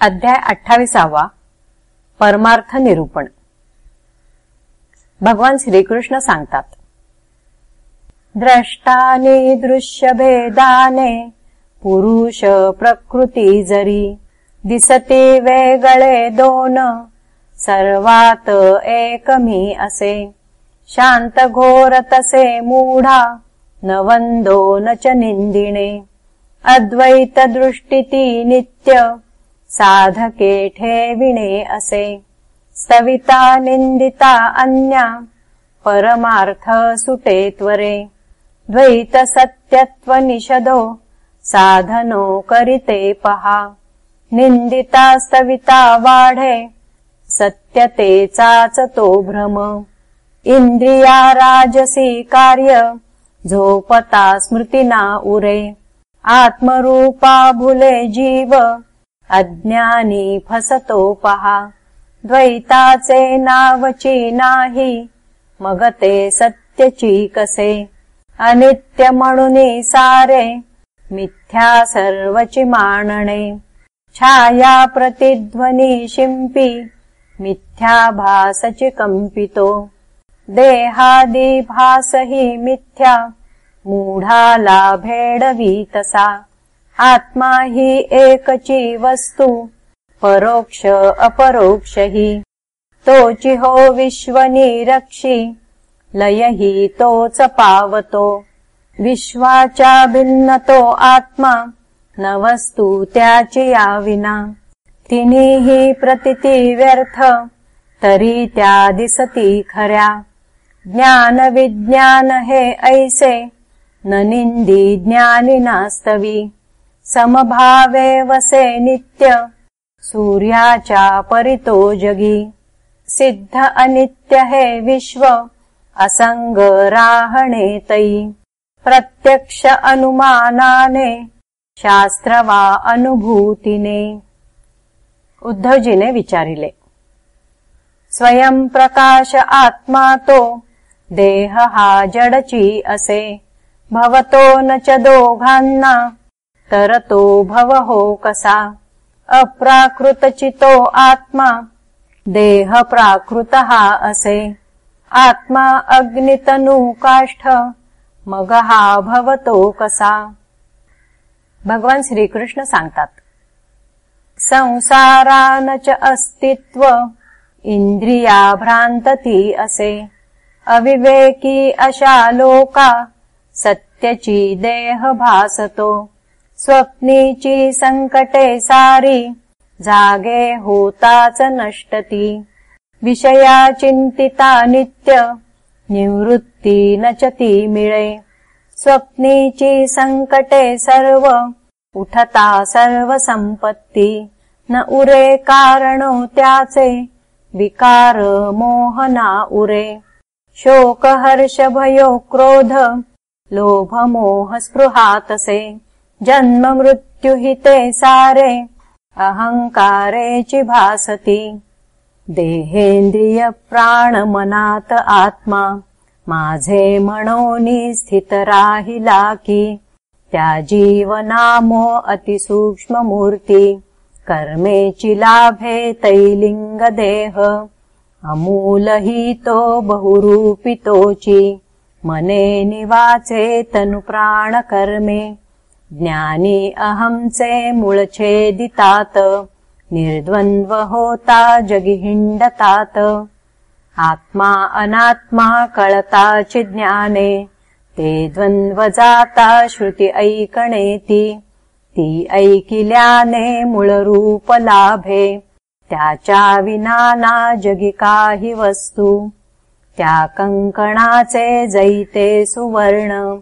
अध्याय अठ्ठावीसावा परमार्थ निरूपण. भगवान श्रीकृष्ण सांगतात द्रष्टाने दृश्य भेदाने पुरुष प्रकृती जरी दिसते वेगळे दोन सर्वात एकमी असे. शांत घोर तसे मूढा नवंदो न च निंदिणे. अद्वैत दृष्टीती नित्य साधके ठेविणे असे। सविता निंदिता अन्या परमार्थ सुटे त्वरे। द्वैत सत्यत्व निषदो साधनो करिते पहा। निंदिता सविता वाढे सत्यते चाचतो भ्रम। इंद्रिया राजसी कार्य झोपता स्मृतिना उरे। आत्मरूपा भुले जीव अज्ञानी फसतो पहा द्वैताचे नावची नाही मगते सत्यची कसे अनित्य म्हणून सारे मिथ्या सर्वची मानणे। छाया प्रतिध्वनी शिंपी मिथ्या भासची कंपितो। देहादी भासही मिथ्या मूढाला भेडवी तसा आत्मा हि एकची वस्तु परोक्ष अपरोक्ष हि। तोचि हो विश्वनी लय हि तोच पावतो विश्वाचा भिन्नतो आत्मा न वस्तु त्याची विना तिनी प्रतिती व्यर्थ तरी त्या दिसती खऱ्या। ज्ञान विज्ञान हे ऐसे न निंदी ज्ञानिनास्तवी समभावे वसे नित्य। सूर्याचा परितो जगी। सिद्ध अनित्य हे विश्व। असंग राहणे तई। प्रत्यक्ष अनुमानाने। शास्त्र वा अनुभूतीने। उद्धवजीने विचारिले। स्वयं प्रकाश आत्मा तो। देह हा जडची असे। भवतो न च दोघांना तरतो भव कसा? अप्राकृतचितो आत्मा। देह प्राकृत असे। आत्मा अग्नितनु काष्ठ। हा भवतो कसा? भगवान श्रीकृष्ण सांगतात संसारान च अस्तित्व इंद्रिया भ्रांतती असे। अविवेकी अशा लोका सत्यची देह भासतो स्वप्नीची संकटे सारी जागे होताच नष्टती. विषया चिंतिता नित्य निवृत्ती नचती मिळे. स्वप्नीची संकटे सर्व उठता सर्व संपत्ती. न उरे कारण त्याचे विकार मोहना उरे. शोक हर्ष भयो क्रोध लोभ मोह स्पृहातसे जन्म मृत्यु हिते सारे अहंकारेची भासती देहेंद्रिय प्राण मनात आत्मा माझे मनोनी स्थित राहिला की त्या जीवनामो अतिसूक्ष्म मूर्ती कर्मेची लाभे तैलिंग देह अमूल ही तो बहुरूपितोची मने निवाचे तनु प्राण कर्मे ज्ञानी अहंचे मूळछेदितात निर्द्वंद्व होता जगिहिंडतात आत्मा अनात्मा कळताचि ज्ञाने। ते द्वंद्व जाता श्रुती ऐकणेती। ती ऐकिल्याने मूळरूप लाभे त्याच्या विनाना जगी काही वस्तू। त्या कंकणाचे जैते सुवर्ण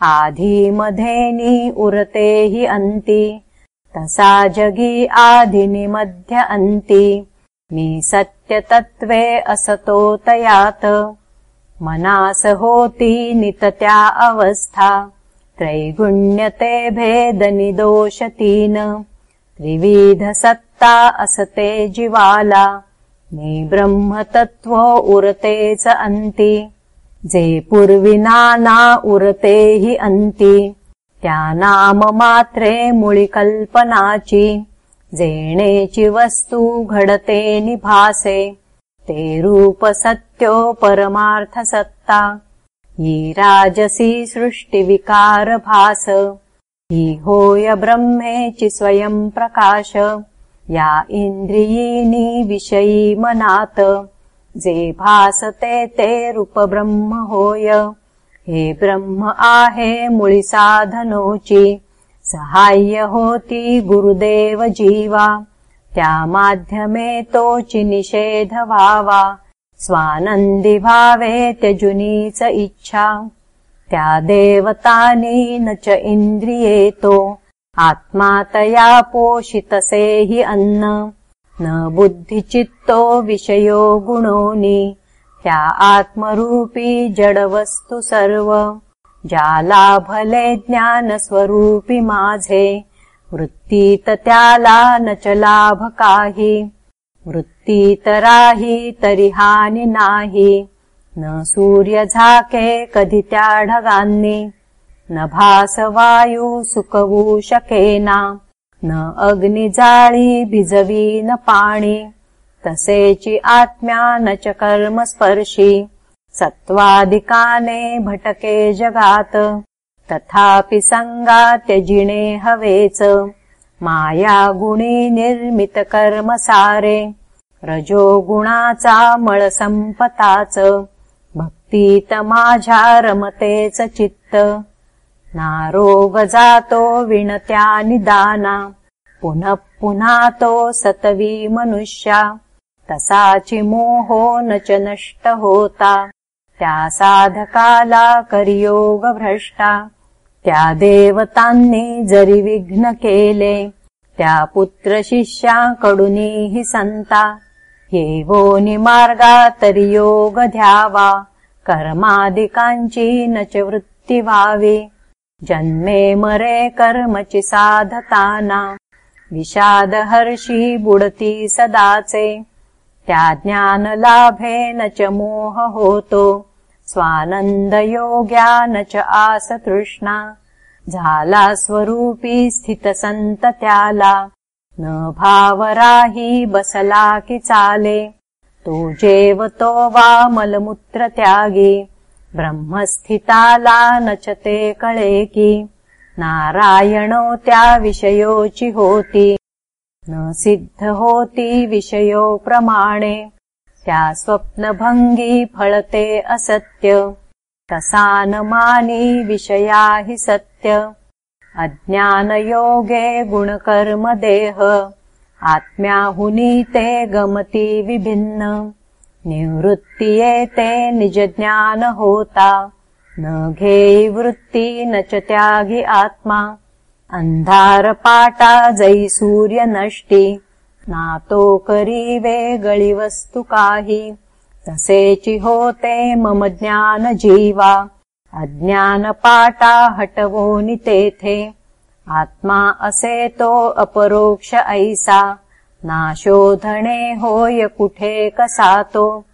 आधी मधेनी उरते हि अंती तसा जगी आधिनि मध्य अंती मी सत्य तत्वे असतो तयात मनास होती नितत्या अवस्था त्रैगुण्यते भेदनि दोषतीन त्रिविध सत्ता असते जिवाला मी ब्रह्मतत्त्व उरतेच अंती जे पूर्विना उरते हि अन्ति। त्या नाम मात्रे मुळि कल्पनाची जेणेची वस्तु घडते निभासे। ते रूप सत्यो परमार्थ सत्ता हि राजसी सृष्टिविकार भास। हि होय ब्रह्मेचि स्वयं प्रकाश। या इन्द्रियीनि विषयी मनात जे भासते ते रूप ब्रह्म होय. हे ब्रह्म आहे मुळी साधनोची सहाय्य होती गुरुदेव जीवा. त्या माध्यमे तोची निषेध व्हावा. स्वानंदी भावे त्यजुनीच इच्छा. त्या देवतानी न च इंद्रियेतो आत्मा तया पोषितसे हि अन्न न बुद्धिचित्तो विषयो गुणोनी त्या आत्मरूपी जडवस्तु सर्व। ज्याला भले ज्ञानस्वरूपी माझे। वृत्तीत त्याला न च लाभ काही। वृत्तीत राही तरी हानी नाही। न सूर्य झाके कधी त्या ढगांनी। न भास वायू सुकवू शकेना न अग्नि जाळी भिजवी न पाणी तसेची आत्म्या न च कर्म स्पर्शी. सत्त्वादिकाने भटके जगात तथापि संगा त्यजिणे हवेच. माया गुणी निर्मित कर्म सारे रजो गुणाचा मळ संपताच. भक्तीत माझ्या रमतेच चित्त नारोग जातो विणत्या निदाना। पुनः पुन्हा तो सतवी मनुष्या। तसाची मोहो न च नष्ट होता। त्या साधकाला करियोग भ्रष्टा। त्या देवतांनी जरी विघ्न केले। त्या पुत्र शिष्याकडूनही संता। येवोनि मार्गा तरी योग ध्यावा कर्मादिकांची न च वृत्ती व्हावी जन्मे मरे कर्मची साधताना विषाद हर्षी बुडती सदाचे। त्या ज्ञान लाभे न च मोह होतो। स्वानंद योग्या न च आस तृष्णा झाला स्वरूपी स्थित संत त्याला। न भावराही बसला की चाले। तो जेवतो त्यागी ब्रह्मस्थिताला न च ते कळे की नारायणो त्या विषयोची होती। न सिद्ध होती विषयो प्रमाणे। त्या स्वप्नभंगी फळते असत्य। तसानमानी विषया हि सत्य। अज्ञानयोगे गुणकर्म देह। आत्म्याहुनी ते गमती विभिन्न निवृत्तिये निज ज्ञान होता न घे वृत्ती न च त्यागी आत्मा। अंधार पाटा जै सूर्य नष्टी नातो करी वेगळी वस्तु काही। तसेची होते मम ज्ञान जीवा अज्ञान पाटा हटवोनि तेथे। आत्मा असे तो अपरोक्ष ऐसा नाशोधणे होय कुठे कसातो?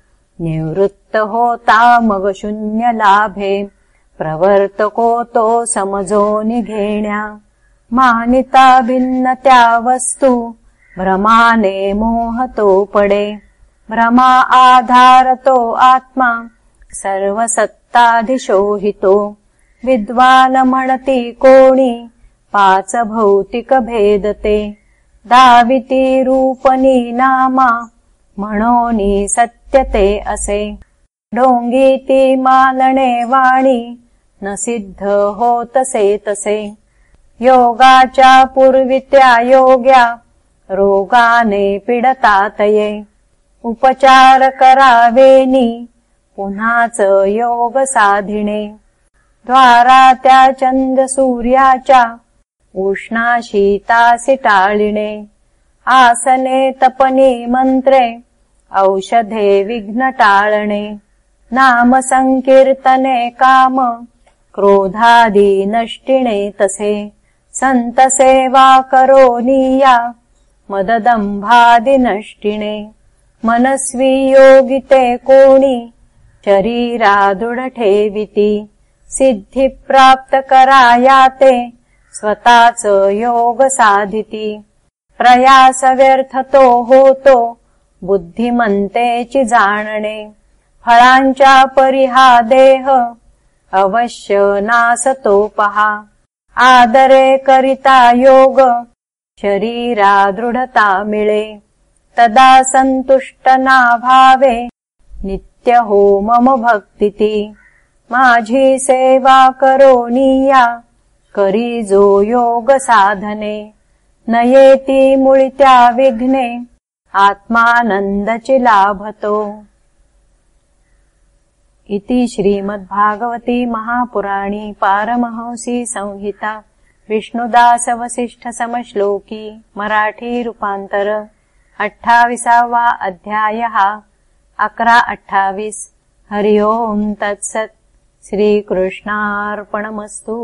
निवृत्त होता मग शून्य लाभे. प्रवर्तको तो समजो निघेण्या. मानिता भिन्न त्या वस्तु. भ्रमाने मोहतो पडे. भ्रमा आधारतो आत्मा. सर्वसत्ताधिशोहितो. विद्वान म्हणती कोणी? पाच भौतिक भेदते दाविती रूपनी नामा म्हणोनी सत्यते असे. ढोंगीती मालणे वाणी न सिद्ध होतसे तसे. योगाच्या पूर्वित्या योग्या रोगाने पिडतातये उपचार करावेनी पुन्हाच योग साधिणे. द्वारा त्या चंद सूर्याच्या उष्णा शीतासि टाळिणे आसने तपनी मंत्रे औषधे विघ्न टाळणे नाम संकीर्तने काम क्रोधादी नष्टिणे तसे संत सेवा करोनीया मददंभादि नष्टिणे मनस्वी योगिते कोणी शरीरा ठेविती सिद्धी प्राप्त करायाते स्वताच योग साधिती प्रयास व्यर्थतो होतो बुद्धिमन्ते जाणणे। फळांच्या परिहा देह अवश्य नासतोपहा। आदरे करिता योग शरीरा दृढता मिळे। तदा सन्तुष्ट भावे नित्य हो मम भक्तिति। माझी सेवा करोनीया इति श्रीमद्भागवती महापुराणी पारमहंसी संहिता विष्णुदासवसिष्ठसमश्लोकी मराठी रूपान्तर अट्ठाविसावा अध्यायः अकरा अट्ठाविस् हरि ओम् तत्सत्। श्रीकृष्णार्पणमस्तु